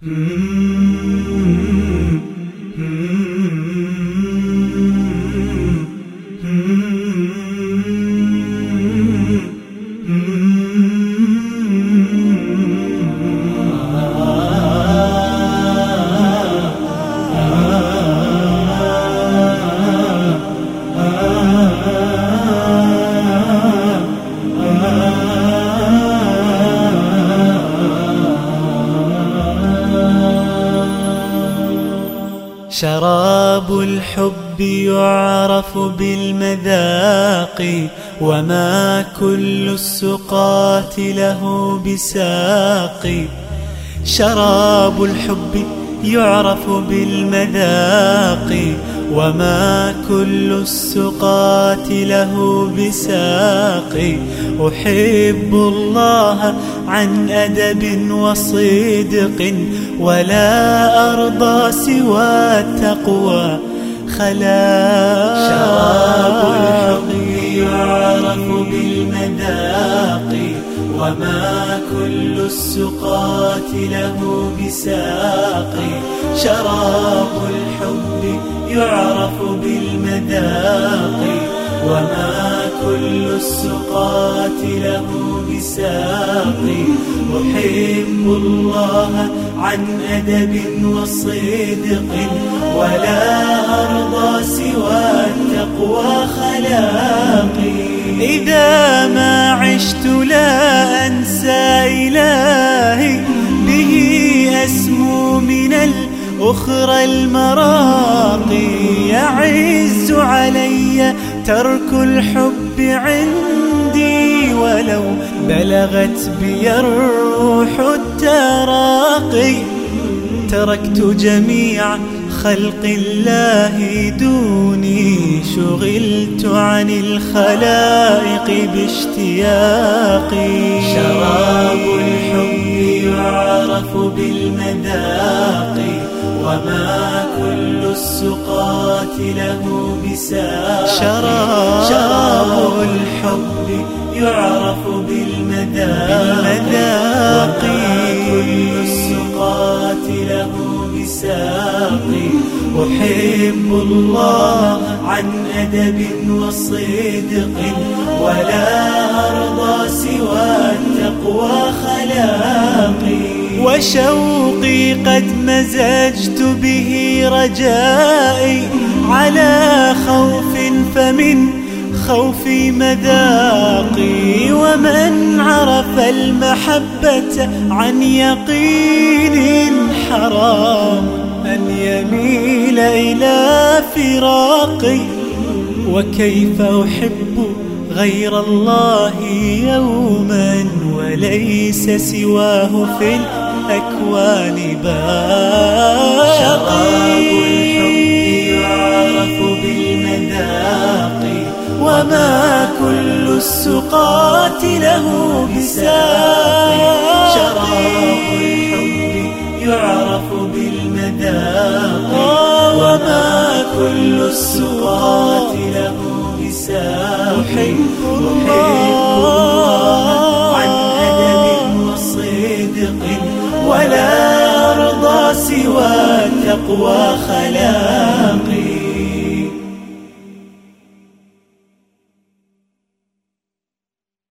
Mm-hmm. شراب الحب يعرف بالمذاق وما كل السقات له بساق. شراب الحب يعرف بالمذاق وما كل السقات له بساق. أحب الله عن أدب وصدق ولا أرضى سوى التقوى. خلا السقات له بساق. شراب الحب يعرف بالمذاق. وما كل السقات له بساق. أحب الله عن أدب وصدق. ولا أرضى سوى التقوى خلاقي. إذا ما عشت لا الأخرى المراقي يعز علي ترك الحب عندي ولو بلغت بي الروح التراقي تركت جميع خلق الله دوني شغلت عن الخلائق باشتياقي شراب الحب يعرف بالمذاق وما كل السقات له بساق. شراب, شراب الحب يعرف بالمذاق وما كل السقات له بساق. أحب الله عن أدب وصدق. ولا أرضى سوى التقوى خلاقي وشوقي قد مزجت به رجائي على خوف فمن خوفي مذاقي ومن عرف المحبة عن يقين حرام أن يميل إلى فراقي وكيف أحب غير الله يوما وليس سواه في الأكوان باقي شراب الحب يعرف بالمذاق وما كل السقات له بساق. شراب الحب يعرف بالمذاق وما كل السقات له بساق. أحب الله. وخلاقي